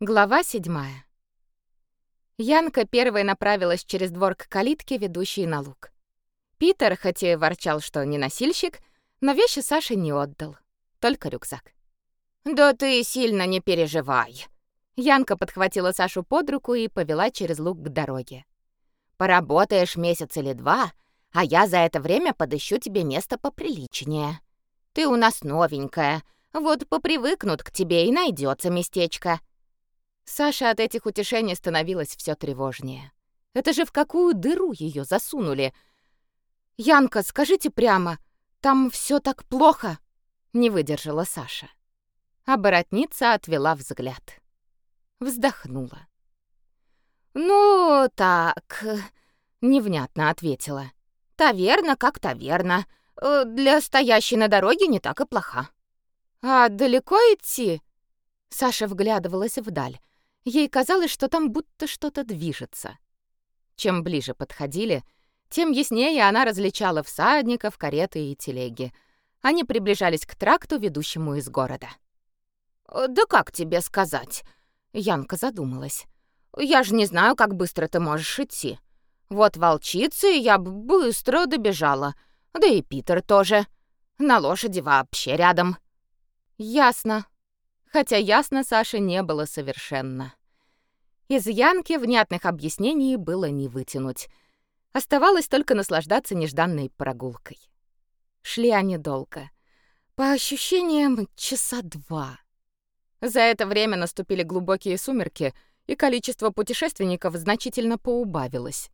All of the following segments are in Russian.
Глава седьмая. Янка первой направилась через двор к калитке, ведущей на луг. Питер, хоть и ворчал, что не носильщик, но вещи Саше не отдал, только рюкзак. «Да ты сильно не переживай». Янка подхватила Сашу под руку и повела через луг к дороге. «Поработаешь месяц или два, а я за это время подыщу тебе место поприличнее. Ты у нас новенькая, вот попривыкнут к тебе и найдется местечко. Саша от этих утешений становилась все тревожнее. Это же в какую дыру ее засунули? Янка, скажите прямо, там все так плохо? Не выдержала Саша. А боротница отвела взгляд. Вздохнула. «Ну, так...» — невнятно ответила. «Таверна как таверна. Э, для стоящей на дороге не так и плоха». «А далеко идти?» Саша вглядывалась вдаль. Ей казалось, что там будто что-то движется. Чем ближе подходили, тем яснее она различала всадников, кареты и телеги. Они приближались к тракту, ведущему из города. «Э, «Да как тебе сказать?» Янка задумалась. «Я же не знаю, как быстро ты можешь идти. Вот волчицы я бы быстро добежала, да и Питер тоже. На лошади вообще рядом». «Ясно», хотя ясно Саше не было совершенно. Из Янки внятных объяснений было не вытянуть. Оставалось только наслаждаться нежданной прогулкой. Шли они долго. По ощущениям, часа два. За это время наступили глубокие сумерки, и количество путешественников значительно поубавилось.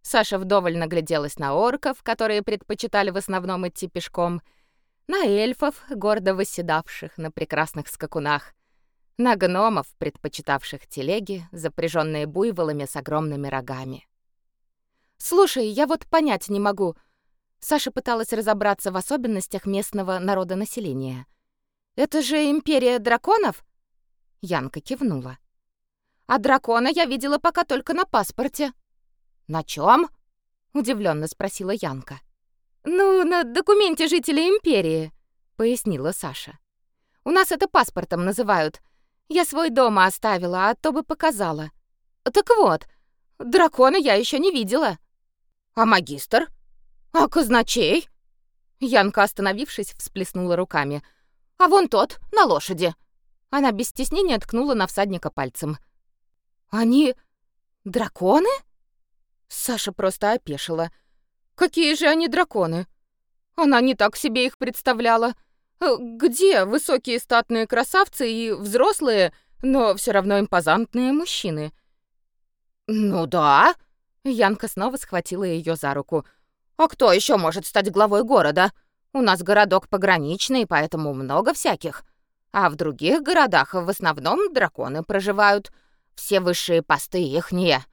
Саша вдоволь нагляделась на орков, которые предпочитали в основном идти пешком — на эльфов, гордо восседавших на прекрасных скакунах, на гномов, предпочитавших телеги, запряженные буйволами с огромными рогами. «Слушай, я вот понять не могу». Саша пыталась разобраться в особенностях местного народонаселения. «Это же империя драконов?» Янка кивнула. «А дракона я видела пока только на паспорте». «На чем? удивленно спросила Янка. «Ну, на документе жителя империи», — пояснила Саша. «У нас это паспортом называют. Я свой дома оставила, а то бы показала. Так вот, дракона я еще не видела». «А магистр? А казначей?» Янка, остановившись, всплеснула руками. «А вон тот, на лошади». Она без стеснения ткнула на всадника пальцем. «Они драконы?» Саша просто опешила. Какие же они драконы? Она не так себе их представляла. Э, где высокие статные красавцы и взрослые, но все равно импозантные мужчины? Ну да. Янка снова схватила ее за руку. А кто еще может стать главой города? У нас городок пограничный, поэтому много всяких. А в других городах в основном драконы проживают. Все высшие посты ихние.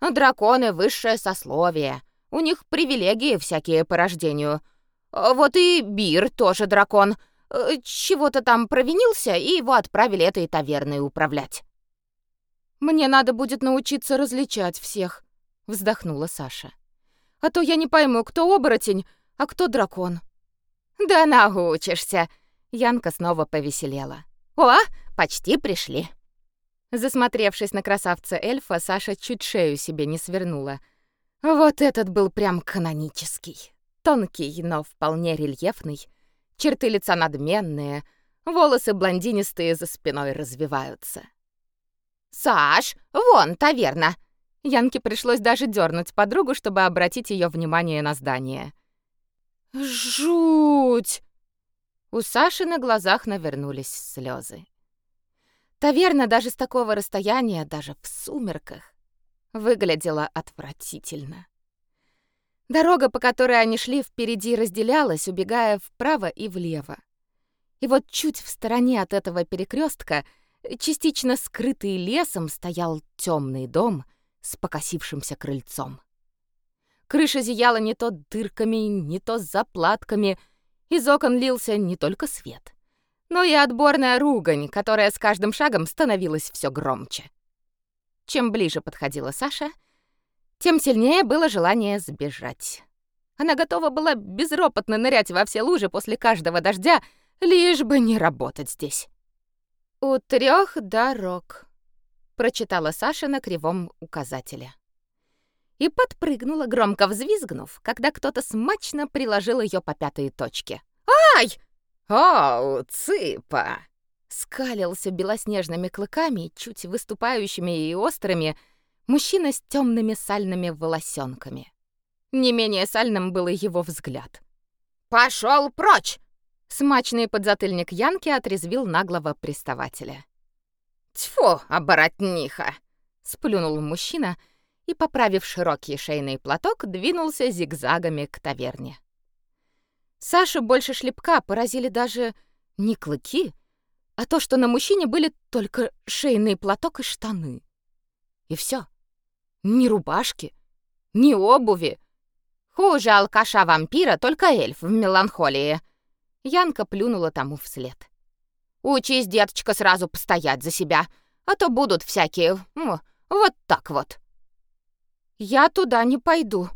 Драконы — высшее сословие. У них привилегии всякие по рождению. Вот и Бир тоже дракон. Э, чего-то там провинился, и его отправили этой таверной управлять. «Мне надо будет научиться различать всех», — вздохнула Саша. «А то я не пойму, кто оборотень, а кто дракон». «Да научишься», — Янка снова повеселела. «О, почти пришли». Засмотревшись на красавца эльфа, Саша чуть шею себе не свернула — вот этот был прям канонический. Тонкий, но вполне рельефный. Черты лица надменные, волосы блондинистые за спиной развиваются. «Саш, вон таверна!» Янке пришлось даже дернуть подругу, чтобы обратить ее внимание на здание. «Жуть!» У Саши на глазах навернулись слезы. Таверна даже с такого расстояния, даже в сумерках, выглядела отвратительно. Дорога, по которой они шли, впереди разделялась, убегая вправо и влево. И вот чуть в стороне от этого перекрестка, частично скрытый лесом, стоял темный дом с покосившимся крыльцом. Крыша зияла не то дырками, не то заплатками, из окон лился не только свет, но и отборная ругань, которая с каждым шагом становилась все громче. Чем ближе подходила Саша, тем сильнее было желание сбежать. Она готова была безропотно нырять во все лужи после каждого дождя, лишь бы не работать здесь. «У трех дорог», прочитала Саша на кривом указателе. И подпрыгнула, громко взвизгнув, когда кто-то смачно приложил ее по пятой точке. «Ай!» «Оу, цыпа!» Скалился белоснежными клыками, чуть выступающими и острыми, мужчина с темными сальными волосенками. Не менее сальным был и его взгляд. Пошел прочь!» Смачный подзатыльник Янки отрезвил наглого приставателя. «Тьфу, оборотниха!» — сплюнул мужчина и, поправив широкий шейный платок, двинулся зигзагами к таверне. Сашу больше шлепка поразили даже не клыки, а то, что на мужчине были только шейный платок и штаны. И все. Ни рубашки, ни обуви. Хуже алкаша-вампира только эльф в меланхолии. Янка плюнула тому вслед. Учись, деточка, сразу постоять за себя, а то будут всякие, вот так вот. Я туда не пойду.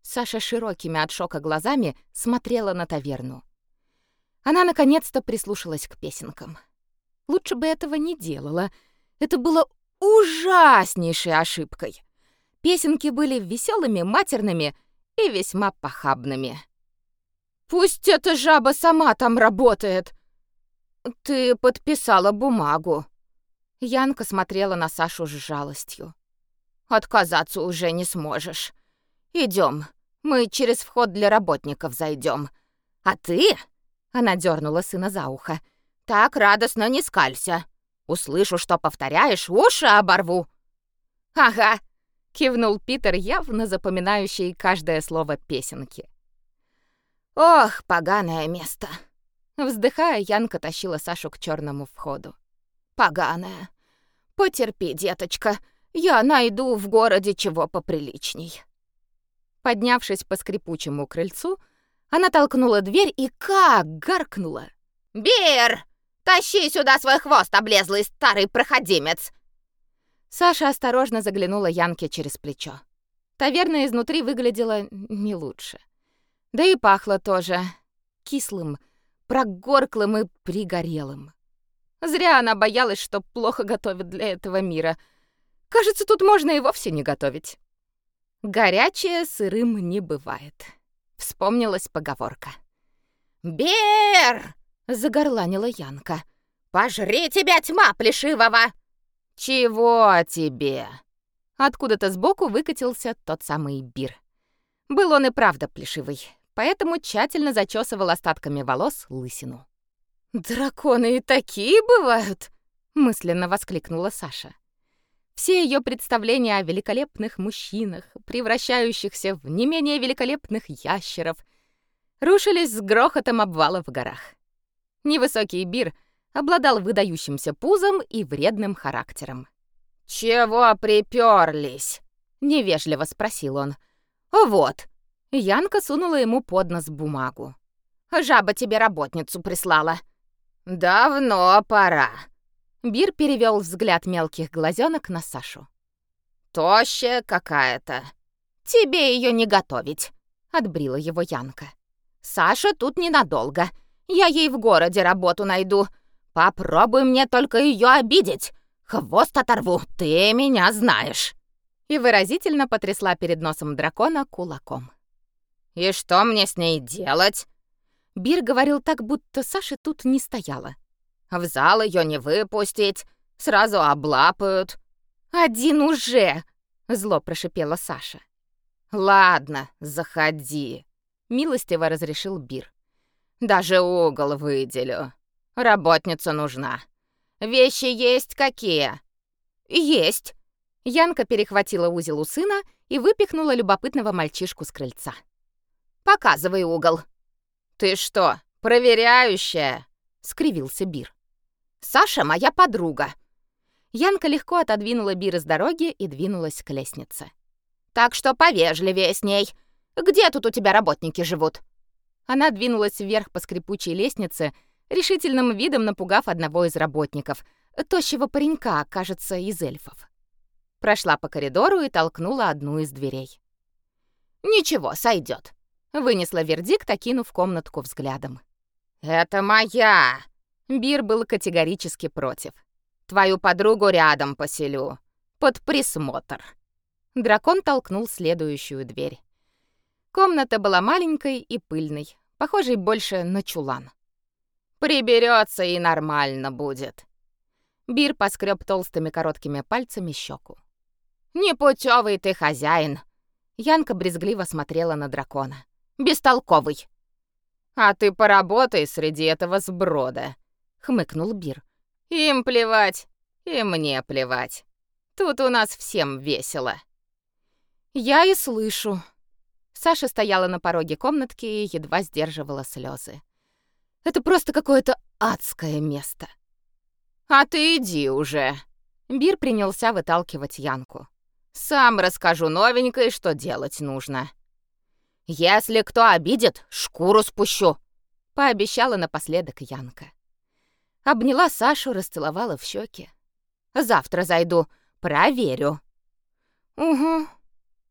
Саша широкими от шока глазами смотрела на таверну. Она наконец-то прислушалась к песенкам. Лучше бы этого не делала. Это было ужаснейшей ошибкой. Песенки были веселыми, матерными и весьма похабными. «Пусть эта жаба сама там работает!» «Ты подписала бумагу». Янка смотрела на Сашу с жалостью. «Отказаться уже не сможешь. Идем, мы через вход для работников зайдем. А ты...» Она дернула сына за ухо. «Так радостно не скалься. Услышу, что повторяешь, уши оборву». «Ага», — кивнул Питер, явно запоминающий каждое слово песенки. «Ох, поганое место!» Вздыхая, Янка тащила Сашу к черному входу. «Поганое. Потерпи, деточка, я найду в городе чего поприличней». Поднявшись по скрипучему крыльцу, она толкнула дверь и как гаркнула. «Бир! Тащи сюда свой хвост, облезлый старый проходимец!» Саша осторожно заглянула Янке через плечо. Таверна изнутри выглядела не лучше. Да и пахло тоже кислым, прогорклым и пригорелым. Зря она боялась, что плохо готовят для этого мира. Кажется, тут можно и вовсе не готовить. Горячее сырым не бывает. Вспомнилась поговорка. «Бер!» — загорланила Янка. «Пожри тебя, тьма плешивого!» «Чего тебе?» Откуда-то сбоку выкатился тот самый Бир. Был он и правда плешивый, поэтому тщательно зачесывал остатками волос лысину. «Драконы и такие бывают!» — мысленно воскликнула Саша. Все ее представления о великолепных мужчинах, превращающихся в не менее великолепных ящеров, рушились с грохотом обвала в горах. Невысокий Бир обладал выдающимся пузом и вредным характером. «Чего приперлись?» — невежливо спросил он. «Вот», Янка сунула ему под нос бумагу. «Жаба тебе работницу прислала». «Давно пора». Бир перевел взгляд мелких глазенок на Сашу. «Тощая какая-то. Тебе ее не готовить», — отбрила его Янка. «Саша тут ненадолго. Я ей в городе работу найду. Попробуй мне только ее обидеть. Хвост оторву, ты меня знаешь». И выразительно потрясла перед носом дракона кулаком. «И что мне с ней делать?» Бир говорил так, будто Саша тут не стояла. «В зал ее не выпустить, сразу облапают». «Один уже!» — зло прошипела Саша. «Ладно, заходи», — милостиво разрешил Бир. «Даже угол выделю. Работница нужна. Вещи есть какие?» «Есть». Янка перехватила узел у сына и выпихнула любопытного мальчишку с крыльца. Показывай угол». «Ты что, проверяющая?» — скривился Бир. «Саша моя подруга». Янка легко отодвинула Бира с дороги и двинулась к лестнице. «Так что повежливее с ней. Где тут у тебя работники живут?» Она двинулась вверх по скрипучей лестнице, решительным видом напугав одного из работников, тощего паренька, кажется, из эльфов. Прошла по коридору и толкнула одну из дверей. «Ничего, сойдет. Вынесла вердикт, окинув комнатку взглядом. «Это моя!» Бир был категорически против. Твою подругу рядом поселю, под присмотр». Дракон толкнул следующую дверь. Комната была маленькой и пыльной, похожей больше на чулан. Приберется и нормально будет. Бир поскреб толстыми короткими пальцами щеку. Непутевый ты хозяин. Янка брезгливо смотрела на дракона. Бестолковый. А ты поработай среди этого сброда, хмыкнул Бир. Им плевать, и мне плевать. Тут у нас всем весело. Я и слышу. Саша стояла на пороге комнатки и едва сдерживала слезы. Это просто какое-то адское место. А ты иди уже. Бир принялся выталкивать Янку. Сам расскажу новенькое, что делать нужно. Если кто обидит, шкуру спущу, пообещала напоследок Янка. Обняла Сашу, расцеловала в щеки. Завтра зайду, проверю. Угу.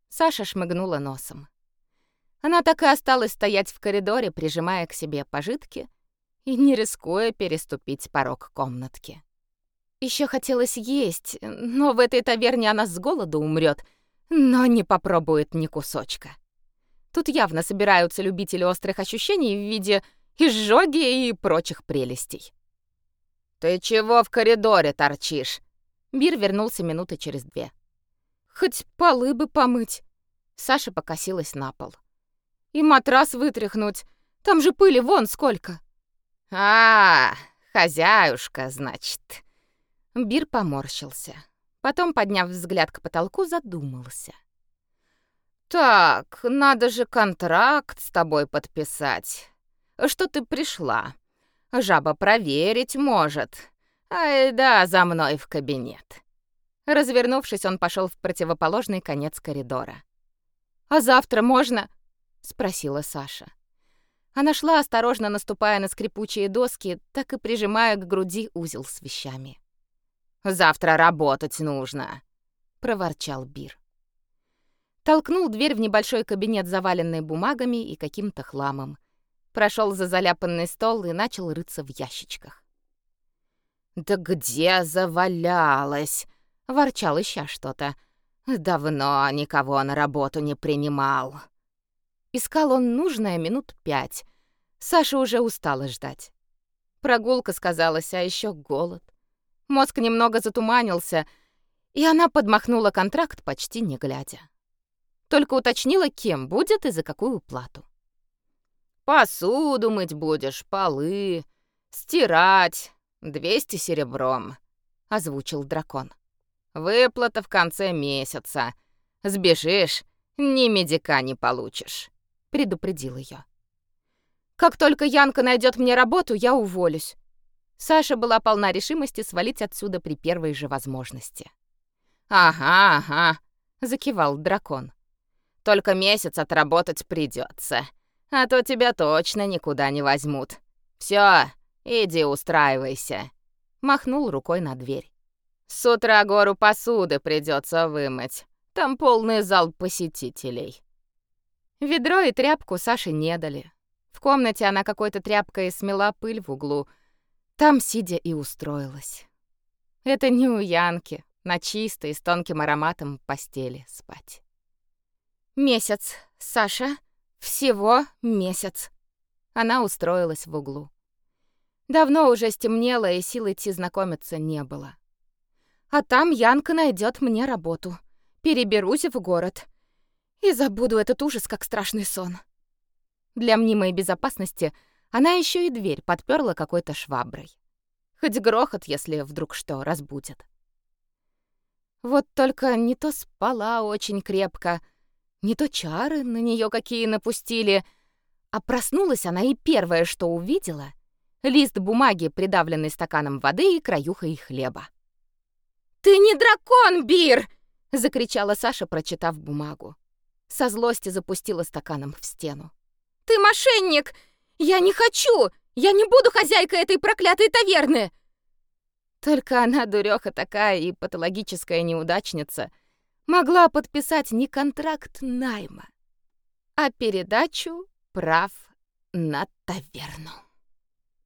Саша шмыгнула носом. Она так и осталась стоять в коридоре, прижимая к себе пожитки и не рискуя переступить порог комнатки. Еще хотелось есть, но в этой таверне она с голоду умрет, но не попробует ни кусочка. Тут явно собираются любители острых ощущений в виде изжоги и прочих прелестей. «Ты чего в коридоре торчишь?» Бир вернулся минуты через две. Хоть полы бы помыть. Саша покосилась на пол. И матрас вытряхнуть. Там же пыли вон сколько. А, хозяюшка, значит. Бир поморщился. Потом, подняв взгляд к потолку, задумался. Так, надо же контракт с тобой подписать. Что ты пришла? Жаба проверить может. Ай да, за мной в кабинет. Развернувшись, он пошел в противоположный конец коридора. «А завтра можно?» — спросила Саша. Она шла, осторожно наступая на скрипучие доски, так и прижимая к груди узел с вещами. «Завтра работать нужно», — проворчал Бир. Толкнул дверь в небольшой кабинет, заваленный бумагами и каким-то хламом. Прошел за заляпанный стол и начал рыться в ящичках. «Да где завалялась?» ворчал ища что-то. Давно никого на работу не принимал. Искал он нужное минут пять. Саша уже устала ждать. Прогулка сказалась, а еще голод. Мозг немного затуманился, и она подмахнула контракт почти не глядя. Только уточнила, кем будет и за какую плату. «Посуду мыть будешь, полы, стирать, двести серебром», — озвучил дракон. Выплата в конце месяца. Сбежишь, ни медика не получишь», — предупредил ее. «Как только Янка найдет мне работу, я уволюсь». Саша была полна решимости свалить отсюда при первой же возможности. «Ага, ага», — закивал дракон. «Только месяц отработать придется, а то тебя точно никуда не возьмут. Все, иди устраивайся», — махнул рукой на дверь. С утра гору посуды придется вымыть. Там полный зал посетителей. Ведро и тряпку Саше не дали. В комнате она какой-то тряпкой смела пыль в углу. Там, сидя, и устроилась. Это не у Янки, на чистой, с тонким ароматом постели спать. Месяц, Саша, всего месяц. Она устроилась в углу. Давно уже стемнело, и сил идти знакомиться не было. А там Янка найдет мне работу. Переберусь в город. И забуду этот ужас, как страшный сон. Для мнимой безопасности она еще и дверь подперла какой-то шваброй. Хоть грохот, если вдруг что, разбудит. Вот только не то спала очень крепко, не то чары на нее какие напустили, а проснулась она и первое, что увидела — лист бумаги, придавленный стаканом воды и краюхой хлеба. «Ты не дракон, Бир!» — закричала Саша, прочитав бумагу. Со злости запустила стаканом в стену. «Ты мошенник! Я не хочу! Я не буду хозяйкой этой проклятой таверны!» Только она, дуреха такая и патологическая неудачница, могла подписать не контракт найма, а передачу прав на таверну.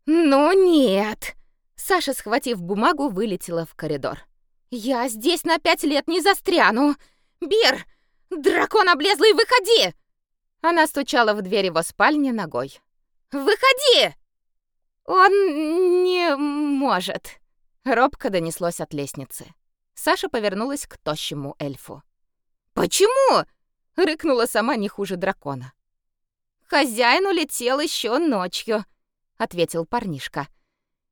«Ну нет!» Саша, схватив бумагу, вылетела в коридор. «Я здесь на пять лет не застряну! Бир! Дракон облезлый, выходи!» Она стучала в дверь его спальни ногой. «Выходи!» «Он не может!» Робко донеслось от лестницы. Саша повернулась к тощему эльфу. «Почему?» — рыкнула сама не хуже дракона. «Хозяин улетел еще ночью», — ответил парнишка.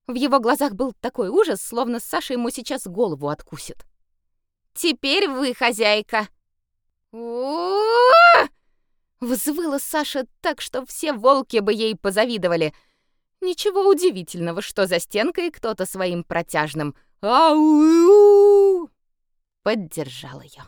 В его глазах был такой ужас, словно Саша ему сейчас голову откусит. «Теперь вы хозяйка!» Взвыла Саша так, что все волки бы ей позавидовали. Ничего удивительного, что за стенкой кто-то своим протяжным «Ау!» поддержал ее.